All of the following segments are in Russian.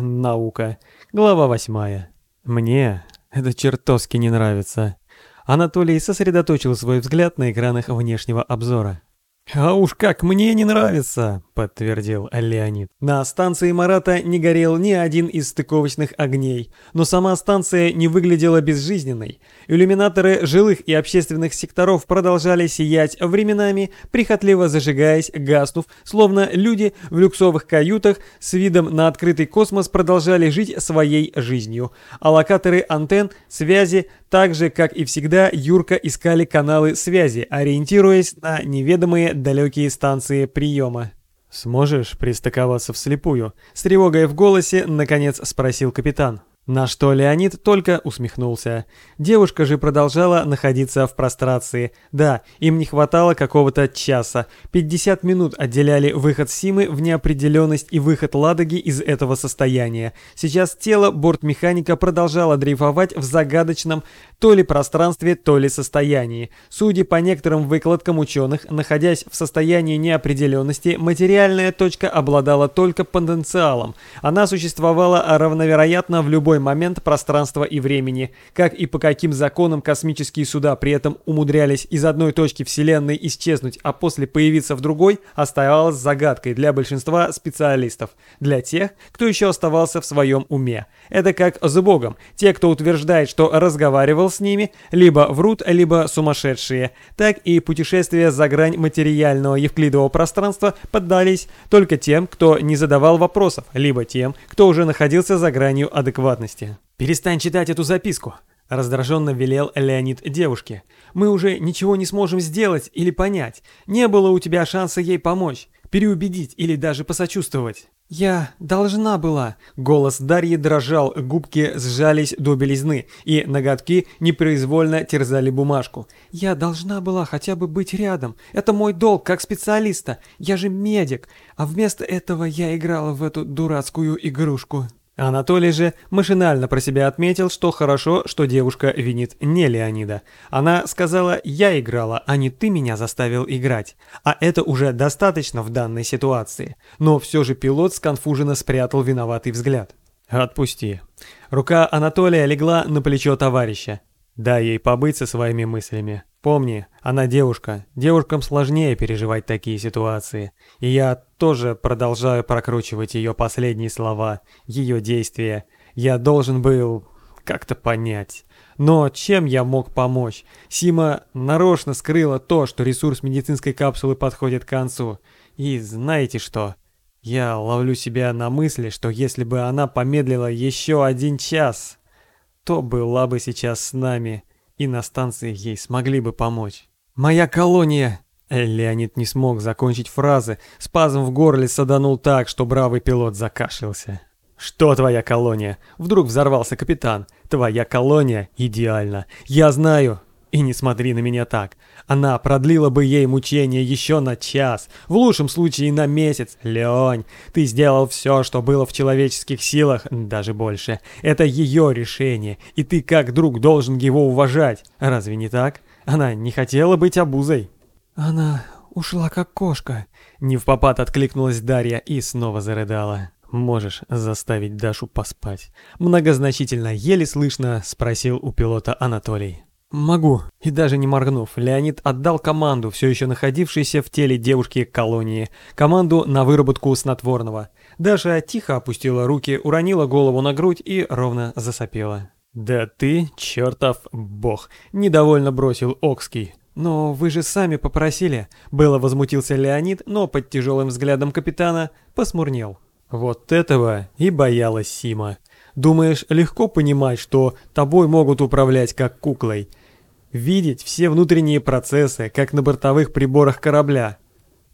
Наука. Глава восьмая. Мне это чертовски не нравится. Анатолий сосредоточил свой взгляд на экранах внешнего обзора. «А уж как мне не нравится!» — подтвердил Леонид. На станции Марата не горел ни один из стыковочных огней, но сама станция не выглядела безжизненной. Иллюминаторы жилых и общественных секторов продолжали сиять временами, прихотливо зажигаясь, гаснув, словно люди в люксовых каютах с видом на открытый космос продолжали жить своей жизнью. А локаторы антенн, связи, так же, как и всегда, Юрка искали каналы связи, ориентируясь на неведомые далекие станции приема. «Сможешь пристыковаться вслепую?» С тревогой в голосе, наконец, спросил капитан. На что Леонид только усмехнулся. Девушка же продолжала находиться в прострации. Да, им не хватало какого-то часа. 50 минут отделяли выход Симы в неопределенность и выход Ладоги из этого состояния. Сейчас тело бортмеханика продолжало дрейфовать в загадочном то ли пространстве, то ли состоянии. Судя по некоторым выкладкам ученых, находясь в состоянии неопределенности, материальная точка обладала только потенциалом. Она существовала равновероятно в любой момент пространства и времени. Как и по каким законам космические суда при этом умудрялись из одной точки Вселенной исчезнуть, а после появиться в другой, оставалось загадкой для большинства специалистов. Для тех, кто еще оставался в своем уме. Это как с Богом. Те, кто утверждает, что разговаривал с ними, либо врут, либо сумасшедшие. Так и путешествия за грань материального евклидового пространства поддались только тем, кто не задавал вопросов, либо тем, кто уже находился за гранью адекватности. «Перестань читать эту записку», — раздраженно велел Леонид девушке. «Мы уже ничего не сможем сделать или понять. Не было у тебя шанса ей помочь, переубедить или даже посочувствовать». «Я должна была». Голос Дарьи дрожал, губки сжались до белизны, и ноготки непроизвольно терзали бумажку. «Я должна была хотя бы быть рядом. Это мой долг как специалиста. Я же медик. А вместо этого я играла в эту дурацкую игрушку». Анатолий же машинально про себя отметил, что хорошо, что девушка винит не Леонида. Она сказала «я играла, а не ты меня заставил играть». А это уже достаточно в данной ситуации. Но все же пилот сконфуженно спрятал виноватый взгляд. «Отпусти». Рука Анатолия легла на плечо товарища. Дай ей побыть со своими мыслями. Помни, она девушка. Девушкам сложнее переживать такие ситуации. И я тоже продолжаю прокручивать ее последние слова, ее действия. Я должен был как-то понять. Но чем я мог помочь? Сима нарочно скрыла то, что ресурс медицинской капсулы подходит к концу. И знаете что? Я ловлю себя на мысли, что если бы она помедлила еще один час то была бы сейчас с нами, и на станции ей смогли бы помочь. «Моя колония!» Леонид не смог закончить фразы, спазм в горле саданул так, что бравый пилот закашлялся. «Что твоя колония?» Вдруг взорвался капитан. «Твоя колония идеальна. Я знаю, и не смотри на меня так. Она продлила бы ей мучение еще на час, в лучшем случае на месяц. Лень, ты сделал все, что было в человеческих силах, даже больше. Это ее решение, и ты как друг должен его уважать. Разве не так? Она не хотела быть обузой. Она ушла как кошка. Не в попад откликнулась Дарья и снова зарыдала. «Можешь заставить Дашу поспать?» Многозначительно, еле слышно, спросил у пилота Анатолий. «Могу». И даже не моргнув, Леонид отдал команду, все еще находившейся в теле девушки колонии, команду на выработку снотворного. Даша тихо опустила руки, уронила голову на грудь и ровно засопела. «Да ты чертов бог!» – недовольно бросил Окский. «Но вы же сами попросили», – было возмутился Леонид, но под тяжелым взглядом капитана посмурнел. Вот этого и боялась Сима. Думаешь, легко понимать, что тобой могут управлять как куклой? Видеть все внутренние процессы, как на бортовых приборах корабля.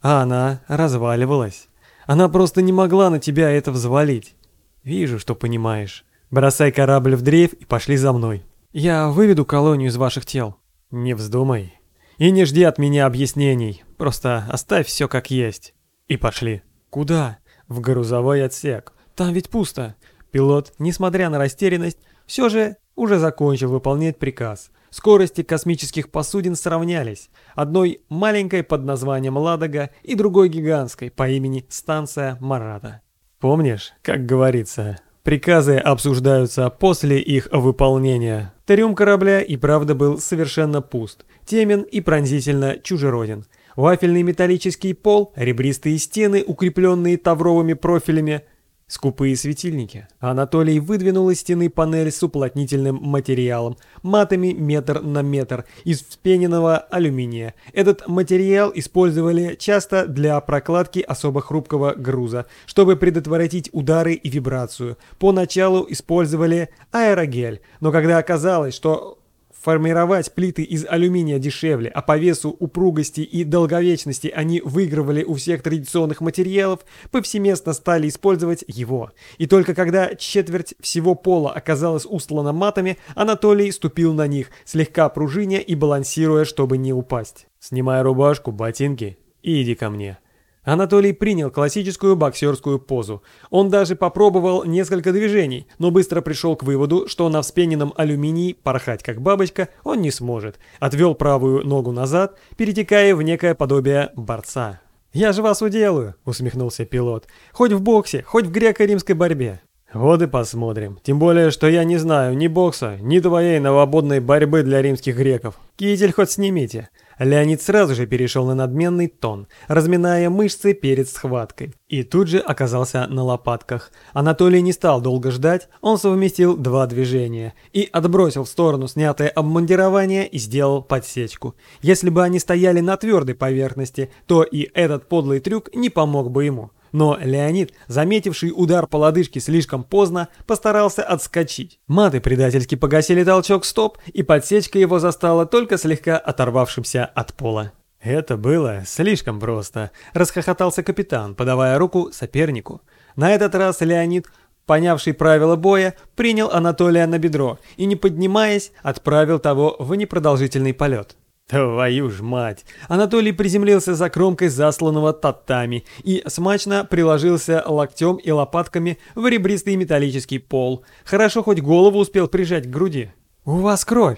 А она разваливалась. Она просто не могла на тебя это взвалить. Вижу, что понимаешь. Бросай корабль в дрейф и пошли за мной. Я выведу колонию из ваших тел. Не вздумай. И не жди от меня объяснений. Просто оставь все как есть. И пошли. Куда? В грузовой отсек. Там ведь пусто. Пилот, несмотря на растерянность, все же уже закончил выполнять приказ. Скорости космических посудин сравнялись. Одной маленькой под названием «Ладога» и другой гигантской по имени станция Марата. Помнишь, как говорится, Приказы обсуждаются после их выполнения. Трюм корабля и правда был совершенно пуст, темен и пронзительно чужероден. Вафельный металлический пол, ребристые стены, укрепленные тавровыми профилями – Скупые светильники. Анатолий выдвинул из стены панель с уплотнительным материалом, матами метр на метр, из вспененного алюминия. Этот материал использовали часто для прокладки особо хрупкого груза, чтобы предотвратить удары и вибрацию. Поначалу использовали аэрогель, но когда оказалось, что Формировать плиты из алюминия дешевле, а по весу, упругости и долговечности они выигрывали у всех традиционных материалов, повсеместно стали использовать его. И только когда четверть всего пола оказалась устлана матами, Анатолий ступил на них, слегка пружиня и балансируя, чтобы не упасть. «Снимай рубашку, ботинки и иди ко мне», Анатолий принял классическую боксерскую позу. Он даже попробовал несколько движений, но быстро пришел к выводу, что на вспененном алюминии порхать как бабочка он не сможет. Отвел правую ногу назад, перетекая в некое подобие борца. «Я же вас уделаю», — усмехнулся пилот. «Хоть в боксе, хоть в греко-римской борьбе». «Вот и посмотрим. Тем более, что я не знаю ни бокса, ни твоей новободной борьбы для римских греков. Китель хоть снимите». Леонид сразу же перешел на надменный тон, разминая мышцы перед схваткой. И тут же оказался на лопатках. Анатолий не стал долго ждать, он совместил два движения и отбросил в сторону снятое обмундирование и сделал подсечку. Если бы они стояли на твердой поверхности, то и этот подлый трюк не помог бы ему. Но Леонид, заметивший удар по лодыжке слишком поздно, постарался отскочить. Маты предательски погасили толчок стоп, и подсечка его застала только слегка оторвавшимся от пола. «Это было слишком просто», – расхохотался капитан, подавая руку сопернику. На этот раз Леонид, понявший правила боя, принял Анатолия на бедро и, не поднимаясь, отправил того в непродолжительный полет. Твою ж мать! Анатолий приземлился за кромкой засланного татами и смачно приложился локтем и лопатками в ребристый металлический пол. Хорошо хоть голову успел прижать к груди. «У вас кровь!»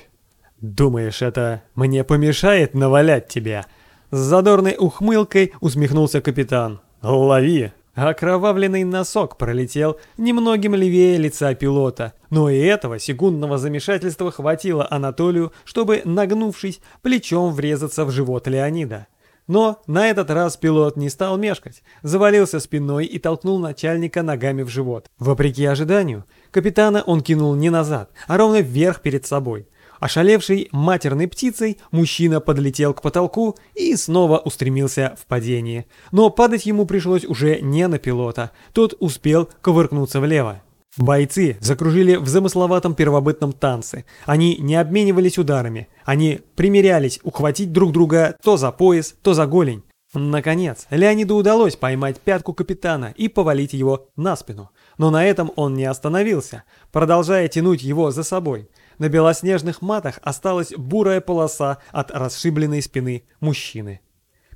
«Думаешь, это мне помешает навалять тебя?» С задорной ухмылкой усмехнулся капитан. «Лови!» Окровавленный носок пролетел немногим левее лица пилота, но и этого секундного замешательства хватило Анатолию, чтобы, нагнувшись, плечом врезаться в живот Леонида. Но на этот раз пилот не стал мешкать, завалился спиной и толкнул начальника ногами в живот. Вопреки ожиданию, капитана он кинул не назад, а ровно вверх перед собой. Ошалевший матерной птицей, мужчина подлетел к потолку и снова устремился в падение. Но падать ему пришлось уже не на пилота, тот успел ковыркнуться влево. Бойцы закружили в замысловатом первобытном танце. Они не обменивались ударами. Они примерялись ухватить друг друга то за пояс, то за голень. Наконец, Леониду удалось поймать пятку капитана и повалить его на спину. Но на этом он не остановился, продолжая тянуть его за собой. На белоснежных матах осталась бурая полоса от расшибленной спины мужчины.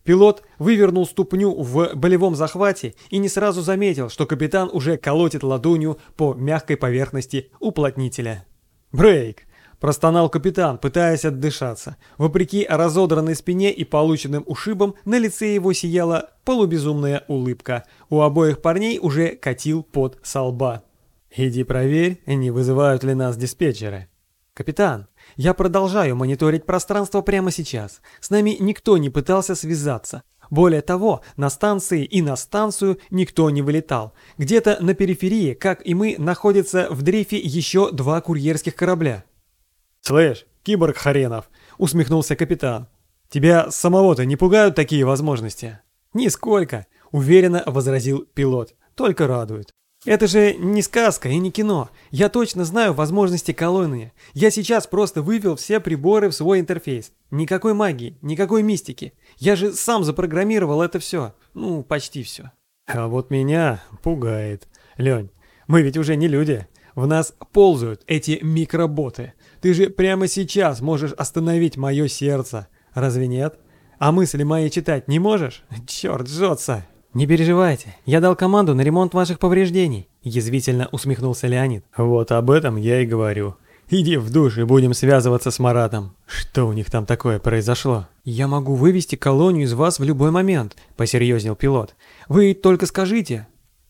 Пилот вывернул ступню в болевом захвате и не сразу заметил, что капитан уже колотит ладонью по мягкой поверхности уплотнителя. «Брейк!» – простонал капитан, пытаясь отдышаться. Вопреки разодранной спине и полученным ушибам, на лице его сияла полубезумная улыбка. У обоих парней уже катил под со лба. «Иди проверь, не вызывают ли нас диспетчеры». «Капитан, я продолжаю мониторить пространство прямо сейчас. С нами никто не пытался связаться. Более того, на станции и на станцию никто не вылетал. Где-то на периферии, как и мы, находятся в дрейфе еще два курьерских корабля». «Слышь, киборг Харенов», — усмехнулся капитан. «Тебя самого-то не пугают такие возможности?» «Нисколько», — уверенно возразил пилот. «Только радует». Это же не сказка и не кино. Я точно знаю возможности колонии. Я сейчас просто вывел все приборы в свой интерфейс. Никакой магии, никакой мистики. Я же сам запрограммировал это все. Ну, почти все. А вот меня пугает. Лень, мы ведь уже не люди. В нас ползают эти микроботы. Ты же прямо сейчас можешь остановить мое сердце. Разве нет? А мысли мои читать не можешь? Черт, жжется. «Не переживайте, я дал команду на ремонт ваших повреждений», – язвительно усмехнулся Леонид. «Вот об этом я и говорю. Иди в душ и будем связываться с Маратом. Что у них там такое произошло?» «Я могу вывести колонию из вас в любой момент», – посерьезнел пилот. «Вы только скажите».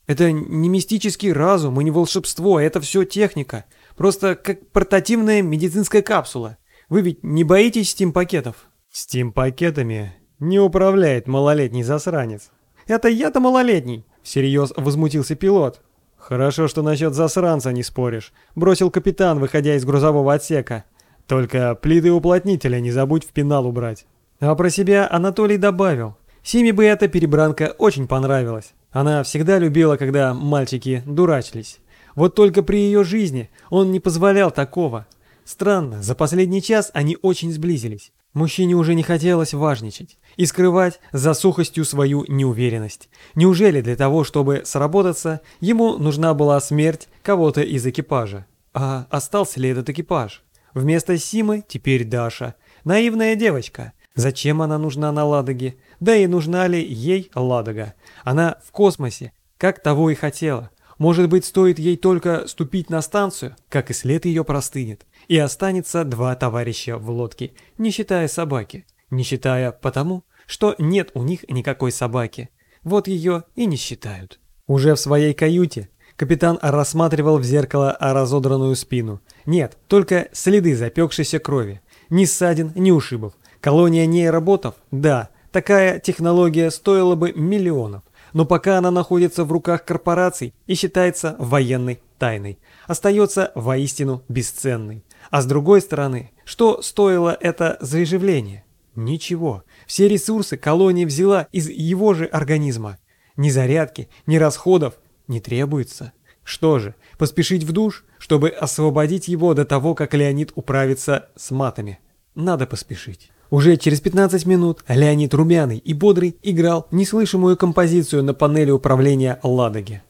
Это не мистический разум и не волшебство, это все техника. Просто как портативная медицинская капсула. Вы ведь не боитесь стим-пакетов? Стим-пакетами не управляет малолетний засранец. Это я-то малолетний, всерьез возмутился пилот. Хорошо, что насчет засранца не споришь, бросил капитан, выходя из грузового отсека. Только плиты уплотнителя не забудь в пенал убрать. А про себя Анатолий добавил. Симе бы эта перебранка очень понравилась. Она всегда любила, когда мальчики дурачились. Вот только при ее жизни он не позволял такого. Странно, за последний час они очень сблизились. Мужчине уже не хотелось важничать и скрывать за сухостью свою неуверенность. Неужели для того, чтобы сработаться, ему нужна была смерть кого-то из экипажа? А остался ли этот экипаж? Вместо Симы теперь Даша. Наивная девочка. Зачем она нужна на Ладоге? Да и нужна ли ей Ладога? Она в космосе, как того и хотела. Может быть, стоит ей только ступить на станцию, как и след ее простынет, и останется два товарища в лодке, не считая собаки. Не считая потому, что нет у них никакой собаки. Вот ее и не считают. Уже в своей каюте капитан рассматривал в зеркало разодранную спину. Нет, только следы запекшейся крови. Ни ссадин, ни ушибов. Колония нейроботов? Да, такая технология стоила бы миллионов. Но пока она находится в руках корпораций и считается военной тайной, остается воистину бесценной. А с другой стороны, что стоило это заживление? Ничего. Все ресурсы колония взяла из его же организма. Ни зарядки, ни расходов не требуется. Что же, поспешить в душ, чтобы освободить его до того, как Леонид управится с матами? Надо поспешить. Уже через 15 минут Леонид Румяный и Бодрый играл неслышимую композицию на панели управления Ладоги.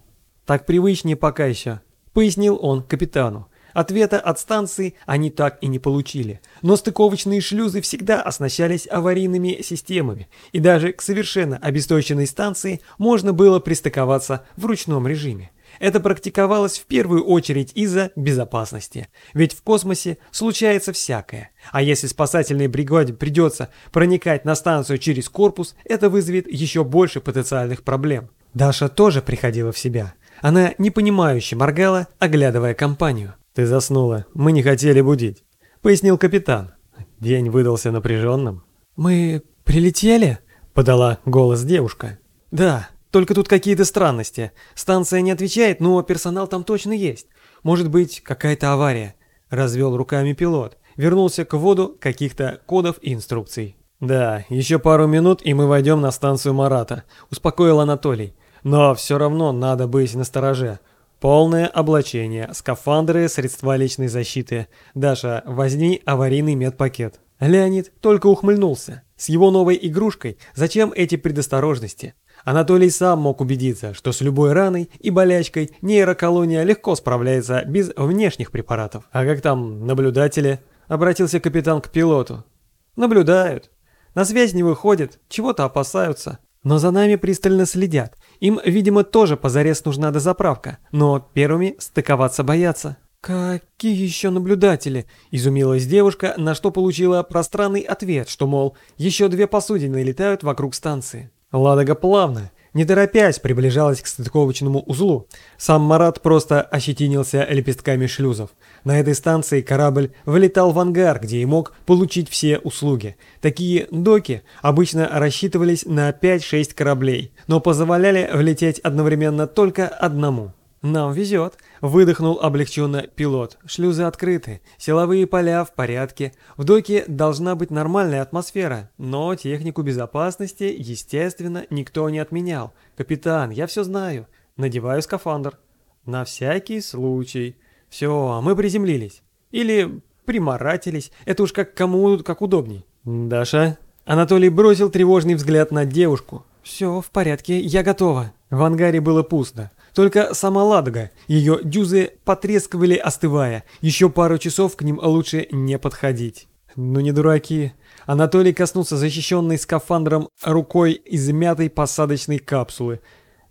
«Так привычнее пока еще», — пояснил он капитану. Ответа от станции они так и не получили, но стыковочные шлюзы всегда оснащались аварийными системами, и даже к совершенно обесточенной станции можно было пристыковаться в ручном режиме. Это практиковалось в первую очередь из-за безопасности. Ведь в космосе случается всякое. А если спасательной бригаде придется проникать на станцию через корпус, это вызовет еще больше потенциальных проблем. Даша тоже приходила в себя. Она непонимающе моргала, оглядывая компанию. «Ты заснула. Мы не хотели будить», — пояснил капитан. День выдался напряженным. «Мы прилетели?» — подала голос девушка. «Да, только тут какие-то странности. Станция не отвечает, но персонал там точно есть. Может быть, какая-то авария. Развел руками пилот. Вернулся к вводу каких-то кодов и инструкций. «Да, еще пару минут, и мы войдем на станцию Марата», — успокоил Анатолий. «Но все равно надо быть настороже. Полное облачение, скафандры, средства личной защиты. Даша, возьми аварийный медпакет». Леонид только ухмыльнулся. С его новой игрушкой зачем эти предосторожности? Анатолий сам мог убедиться, что с любой раной и болячкой нейроколония легко справляется без внешних препаратов. «А как там наблюдатели?» – обратился капитан к пилоту. «Наблюдают. На связь не выходят, чего-то опасаются. Но за нами пристально следят. Им, видимо, тоже позарез нужна дозаправка, но первыми стыковаться боятся». «Какие еще наблюдатели?» – изумилась девушка, на что получила пространный ответ, что, мол, еще две посудины летают вокруг станции. Ладога плавно, не торопясь, приближалась к стыковочному узлу. Сам Марат просто ощетинился лепестками шлюзов. На этой станции корабль вылетал в ангар, где и мог получить все услуги. Такие доки обычно рассчитывались на 5-6 кораблей, но позволяли влететь одновременно только одному. «Нам везет», — выдохнул облегченно пилот. «Шлюзы открыты, силовые поля в порядке, в доке должна быть нормальная атмосфера, но технику безопасности, естественно, никто не отменял. Капитан, я все знаю. Надеваю скафандр». «На всякий случай». «Все, мы приземлились. Или приморатились, это уж как кому как удобней». «Даша?» Анатолий бросил тревожный взгляд на девушку. «Все в порядке, я готова». В ангаре было пусто. Только сама Ладога, ее дюзы потрескивали, остывая. Еще пару часов к ним лучше не подходить. Ну не дураки. Анатолий коснулся защищенной скафандром рукой измятой посадочной капсулы.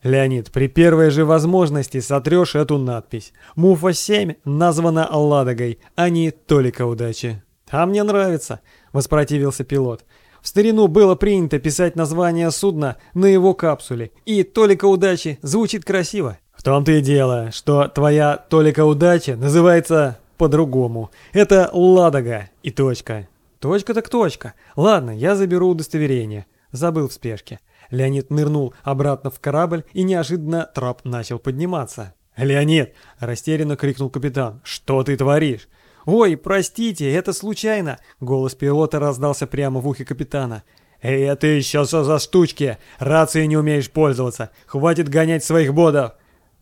«Леонид, при первой же возможности сотрешь эту надпись. Муфа-7 названа Ладогой, а не только удачи». «А мне нравится», — воспротивился пилот. В старину было принято писать название судна на его капсуле, и «Толика удачи» звучит красиво. В том-то и дело, что твоя «Толика удачи» называется по-другому. Это «Ладога» и точка. Точка так точка. Ладно, я заберу удостоверение. Забыл в спешке. Леонид нырнул обратно в корабль, и неожиданно трап начал подниматься. «Леонид!» – растерянно крикнул капитан. «Что ты творишь?» «Ой, простите, это случайно!» – голос пилота раздался прямо в ухе капитана. «Эй, это еще что за штучки? Рацией не умеешь пользоваться. Хватит гонять своих бодов!»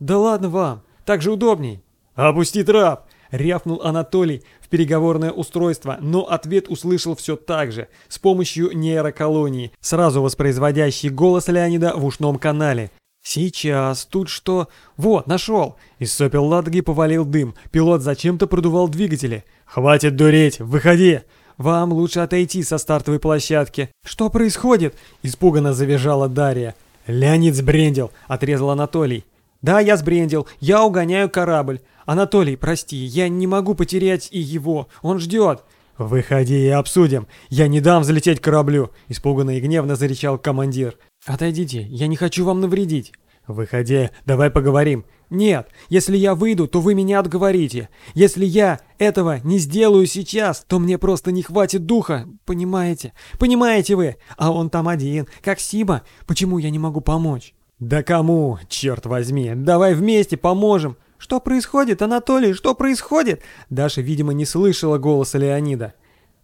«Да ладно вам, так же удобней!» «Опусти трап!» — рявкнул Анатолий в переговорное устройство, но ответ услышал все так же, с помощью нейроколонии, сразу воспроизводящий голос Леонида в ушном канале. «Сейчас, тут что? Вот, нашел!» Из сопел Ладоги повалил дым. Пилот зачем-то продувал двигатели. «Хватит дуреть! Выходи!» «Вам лучше отойти со стартовой площадки». «Что происходит?» – испуганно завизжала Дарья. «Леонид сбрендил!» – отрезал Анатолий. «Да, я сбрендил. Я угоняю корабль. Анатолий, прости, я не могу потерять и его. Он ждет». «Выходи и обсудим. Я не дам взлететь кораблю!» – испуганно и гневно зарычал командир. «Отойдите, я не хочу вам навредить». «Выходи, давай поговорим». «Нет, если я выйду, то вы меня отговорите. Если я этого не сделаю сейчас, то мне просто не хватит духа, понимаете? Понимаете вы? А он там один, как Сиба. Почему я не могу помочь?» «Да кому, черт возьми, давай вместе поможем!» «Что происходит, Анатолий, что происходит?» Даша, видимо, не слышала голоса Леонида.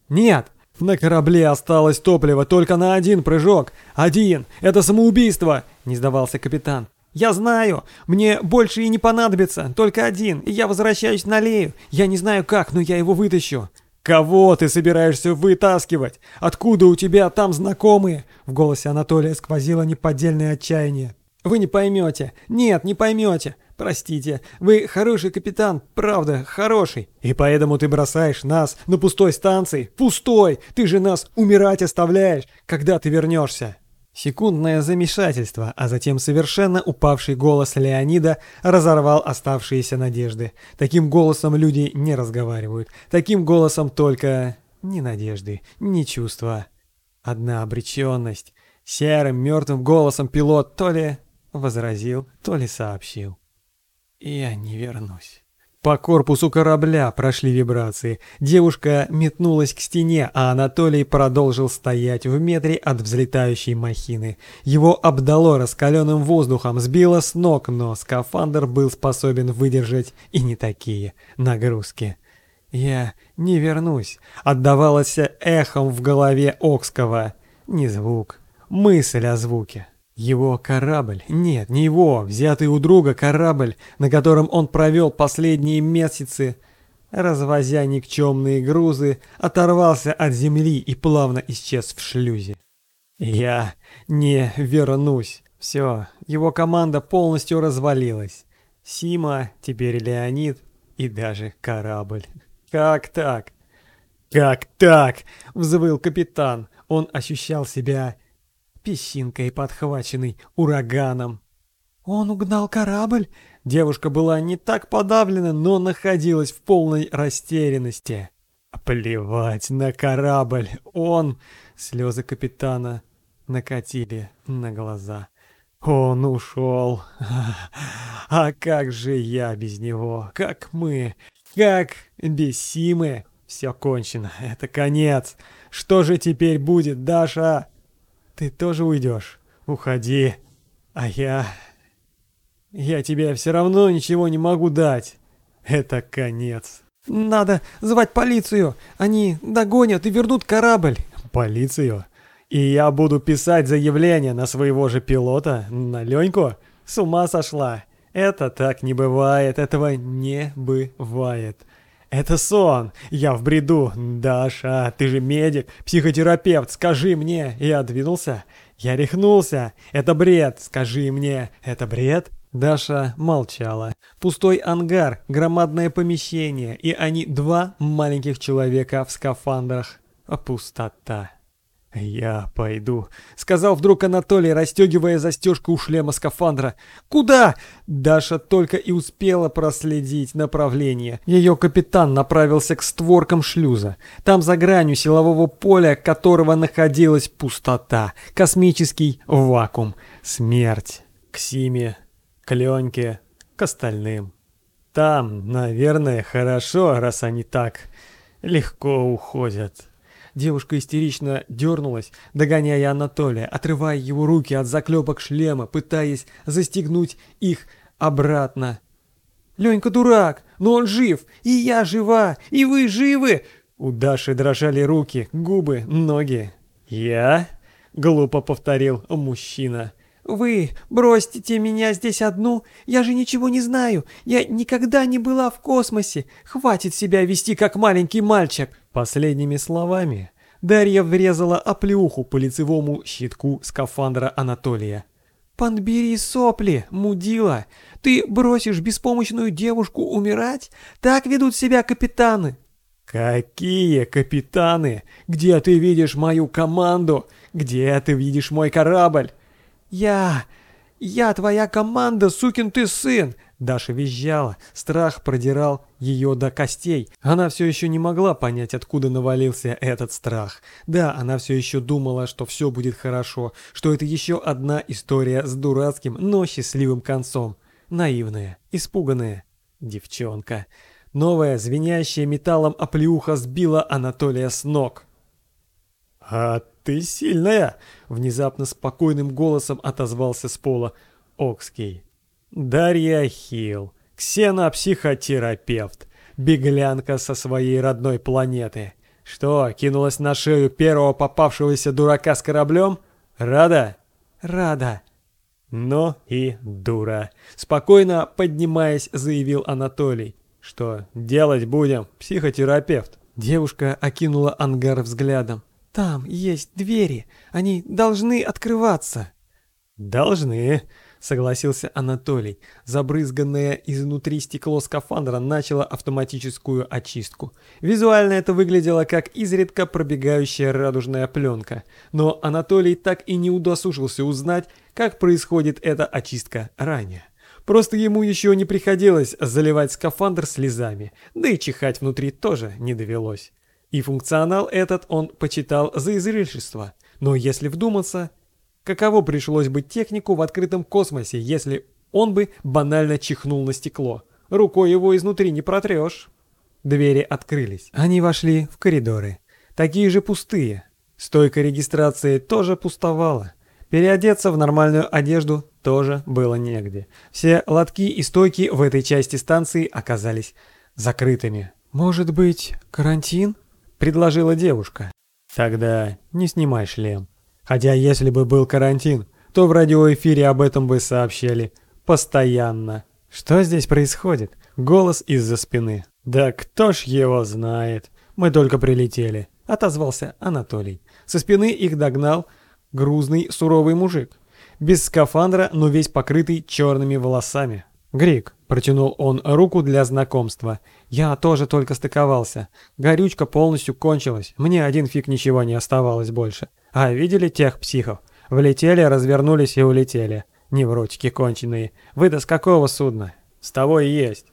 «Нет, на корабле осталось топливо только на один прыжок. Один! Это самоубийство!» – не сдавался капитан. «Я знаю! Мне больше и не понадобится, только один, и я возвращаюсь на Лею. Я не знаю как, но я его вытащу». «Кого ты собираешься вытаскивать? Откуда у тебя там знакомые?» В голосе Анатолия сквозило неподдельное отчаяние. «Вы не поймете. Нет, не поймете. Простите, вы хороший капитан, правда, хороший. И поэтому ты бросаешь нас на пустой станции. Пустой! Ты же нас умирать оставляешь, когда ты вернешься. Секундное замешательство, а затем совершенно упавший голос Леонида разорвал оставшиеся надежды. Таким голосом люди не разговаривают. Таким голосом только ни надежды, ни чувства. Одна обреченность. Серым мертвым голосом пилот то ли возразил, то ли сообщил. Я не вернусь. По корпусу корабля прошли вибрации. Девушка метнулась к стене, а Анатолий продолжил стоять в метре от взлетающей махины. Его обдало раскаленным воздухом, сбило с ног, но скафандр был способен выдержать и не такие нагрузки. «Я не вернусь», — отдавалось эхом в голове Окского. Не звук, мысль о звуке. Его корабль, нет, не его, взятый у друга корабль, на котором он провел последние месяцы, развозя никчемные грузы, оторвался от земли и плавно исчез в шлюзе. Я не вернусь. Все, его команда полностью развалилась. Сима, теперь Леонид и даже корабль. Как так? Как так? Взвыл капитан. Он ощущал себя песчинкой, подхваченной ураганом. «Он угнал корабль?» Девушка была не так подавлена, но находилась в полной растерянности. «Плевать на корабль! Он...» Слезы капитана накатили на глаза. «Он ушел! А как же я без него? Как мы? Как бесимы? Все кончено, это конец! Что же теперь будет, Даша?» Ты тоже уйдешь? Уходи. А я... Я тебе все равно ничего не могу дать. Это конец. Надо звать полицию. Они догонят и вернут корабль. Полицию? И я буду писать заявление на своего же пилота, на Леньку? С ума сошла. Это так не бывает, этого не бывает. Это сон. Я в бреду. Даша, ты же медик, психотерапевт. Скажи мне. Я двинулся. Я рехнулся. Это бред. Скажи мне. Это бред? Даша молчала. Пустой ангар, громадное помещение, и они два маленьких человека в скафандрах. Пустота. «Я пойду», — сказал вдруг Анатолий, расстегивая застежку у шлема скафандра. «Куда?» Даша только и успела проследить направление. Ее капитан направился к створкам шлюза. Там за гранью силового поля, которого находилась пустота, космический вакуум, смерть. К Симе, к Леньке, к остальным. Там, наверное, хорошо, раз они так легко уходят. Девушка истерично дернулась, догоняя Анатолия, отрывая его руки от заклепок шлема, пытаясь застегнуть их обратно. «Ленька дурак, но он жив, и я жива, и вы живы!» У Даши дрожали руки, губы, ноги. «Я?» — глупо повторил мужчина. «Вы бросите меня здесь одну? Я же ничего не знаю. Я никогда не была в космосе. Хватит себя вести, как маленький мальчик». Последними словами Дарья врезала оплеуху по лицевому щитку скафандра Анатолия. «Подбери сопли, мудила! Ты бросишь беспомощную девушку умирать? Так ведут себя капитаны!» «Какие капитаны? Где ты видишь мою команду? Где ты видишь мой корабль?» «Я... я твоя команда, сукин ты сын!» Даша визжала, страх продирал ее до костей. Она все еще не могла понять, откуда навалился этот страх. Да, она все еще думала, что все будет хорошо, что это еще одна история с дурацким, но счастливым концом. Наивная, испуганная девчонка. Новая, звенящая металлом оплеуха сбила Анатолия с ног. «А ты сильная!» — внезапно спокойным голосом отозвался с пола Окский. Дарья Хилл, ксенопсихотерапевт, беглянка со своей родной планеты. Что, кинулась на шею первого попавшегося дурака с кораблем? Рада? Рада. Но и дура. Спокойно поднимаясь, заявил Анатолий. Что делать будем, психотерапевт? Девушка окинула ангар взглядом. Там есть двери, они должны открываться. Должны, согласился Анатолий. Забрызганное изнутри стекло скафандра начало автоматическую очистку. Визуально это выглядело как изредка пробегающая радужная пленка. Но Анатолий так и не удосужился узнать, как происходит эта очистка ранее. Просто ему еще не приходилось заливать скафандр слезами, да и чихать внутри тоже не довелось. И функционал этот он почитал за излишество. Но если вдуматься, каково пришлось бы технику в открытом космосе, если он бы банально чихнул на стекло? Рукой его изнутри не протрешь. Двери открылись. Они вошли в коридоры. Такие же пустые. Стойка регистрации тоже пустовала. Переодеться в нормальную одежду тоже было негде. Все лотки и стойки в этой части станции оказались закрытыми. «Может быть, карантин?» Предложила девушка. Тогда не снимай шлем. Хотя если бы был карантин, то в радиоэфире об этом бы сообщали постоянно. Что здесь происходит? Голос из-за спины. Да кто ж его знает? Мы только прилетели, отозвался Анатолий. Со спины их догнал грузный суровый мужик. Без скафандра, но весь покрытый черными волосами. «Грик», — протянул он руку для знакомства. «Я тоже только стыковался. Горючка полностью кончилась. Мне один фиг ничего не оставалось больше. А видели тех психов? Влетели, развернулись и улетели. Невротики конченые. Вы-то с какого судна?» «С того и есть.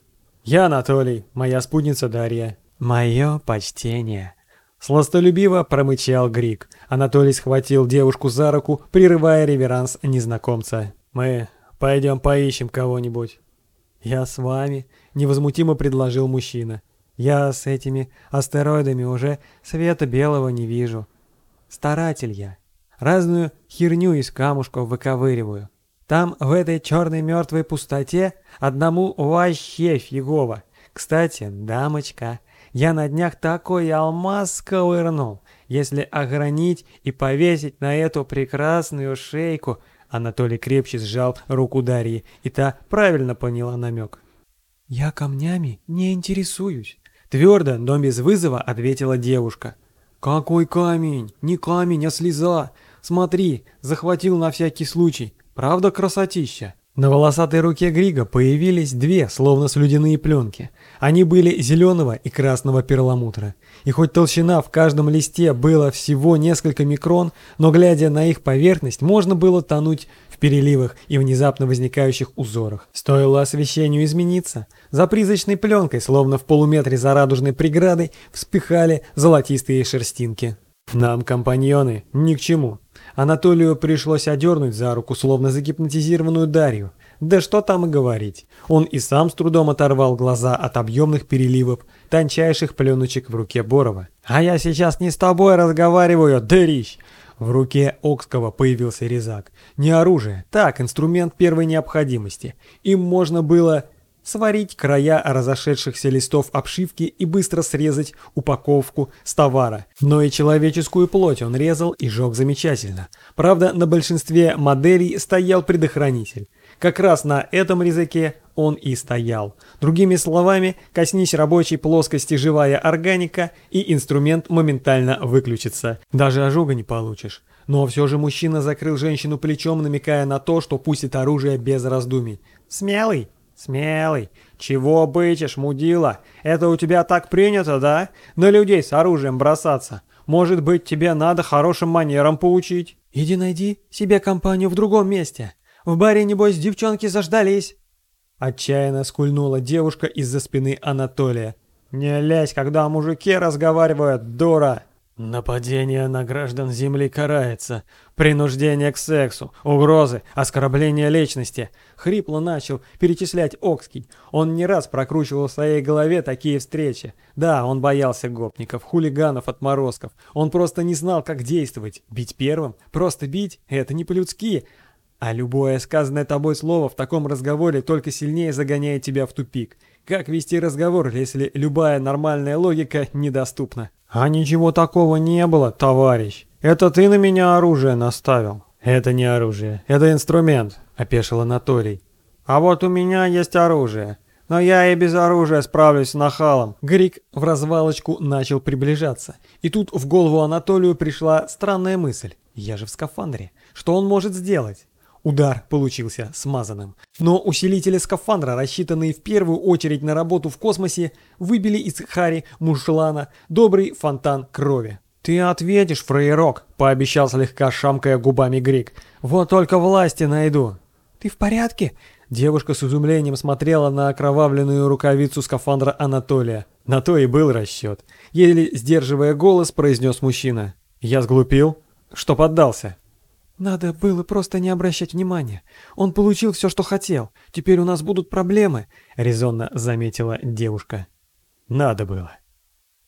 Я Анатолий, моя спутница Дарья». «Мое почтение». Сластолюбиво промычал Грик. Анатолий схватил девушку за руку, прерывая реверанс незнакомца. «Мы пойдем поищем кого-нибудь». «Я с вами», — невозмутимо предложил мужчина. «Я с этими астероидами уже света белого не вижу. Старатель я. Разную херню из камушков выковыриваю. Там, в этой черной мертвой пустоте, одному вообще фигово. Кстати, дамочка, я на днях такой алмаз ковырнул. Если огранить и повесить на эту прекрасную шейку, Анатолий крепче сжал руку Дарьи, и та правильно поняла намек. «Я камнями не интересуюсь», — твердо, но без вызова ответила девушка. «Какой камень? Не камень, а слеза. Смотри, захватил на всякий случай. Правда красотища?» На волосатой руке Грига появились две, словно слюдяные пленки. Они были зеленого и красного перламутра. И хоть толщина в каждом листе была всего несколько микрон, но глядя на их поверхность, можно было тонуть в переливах и внезапно возникающих узорах. Стоило освещению измениться. За призрачной пленкой, словно в полуметре за радужной преградой, вспыхали золотистые шерстинки. Нам, компаньоны, ни к чему. Анатолию пришлось одернуть за руку, словно загипнотизированную Дарью. Да что там и говорить. Он и сам с трудом оторвал глаза от объемных переливов, тончайших пленочек в руке Борова. «А я сейчас не с тобой разговариваю, дырищ!» В руке Окского появился резак. Не оружие, так, инструмент первой необходимости. Им можно было сварить края разошедшихся листов обшивки и быстро срезать упаковку с товара. Но и человеческую плоть он резал и жег замечательно. Правда, на большинстве моделей стоял предохранитель. Как раз на этом резаке он и стоял. Другими словами, коснись рабочей плоскости живая органика, и инструмент моментально выключится. Даже ожога не получишь. Но все же мужчина закрыл женщину плечом, намекая на то, что пустит оружие без раздумий. «Смелый!» «Смелый! Чего бычишь, мудила? Это у тебя так принято, да? На людей с оружием бросаться. Может быть, тебе надо хорошим манерам поучить?» «Иди найди себе компанию в другом месте. В баре, небось, девчонки заждались». Отчаянно скульнула девушка из-за спины Анатолия. «Не лезь, когда мужики разговаривают, дура!» Нападение на граждан Земли карается. Принуждение к сексу, угрозы, оскорбление личности. Хрипло начал перечислять Окский. Он не раз прокручивал в своей голове такие встречи. Да, он боялся гопников, хулиганов, отморозков. Он просто не знал, как действовать. Бить первым? Просто бить? Это не по-людски. А любое сказанное тобой слово в таком разговоре только сильнее загоняет тебя в тупик. Как вести разговор, если любая нормальная логика недоступна? «А ничего такого не было, товарищ. Это ты на меня оружие наставил». «Это не оружие, это инструмент», — опешил Анатолий. «А вот у меня есть оружие. Но я и без оружия справлюсь с нахалом». Грик в развалочку начал приближаться. И тут в голову Анатолию пришла странная мысль. «Я же в скафандре. Что он может сделать?» Удар получился смазанным. Но усилители скафандра, рассчитанные в первую очередь на работу в космосе, выбили из Хари Мушлана добрый фонтан крови. «Ты ответишь, фраерок», — пообещал слегка шамкая губами Грик. «Вот только власти найду». «Ты в порядке?» Девушка с изумлением смотрела на окровавленную рукавицу скафандра Анатолия. На то и был расчет. Еле сдерживая голос, произнес мужчина. «Я сглупил?» «Что поддался?» «Надо было просто не обращать внимания. Он получил все, что хотел. Теперь у нас будут проблемы», — резонно заметила девушка. «Надо было».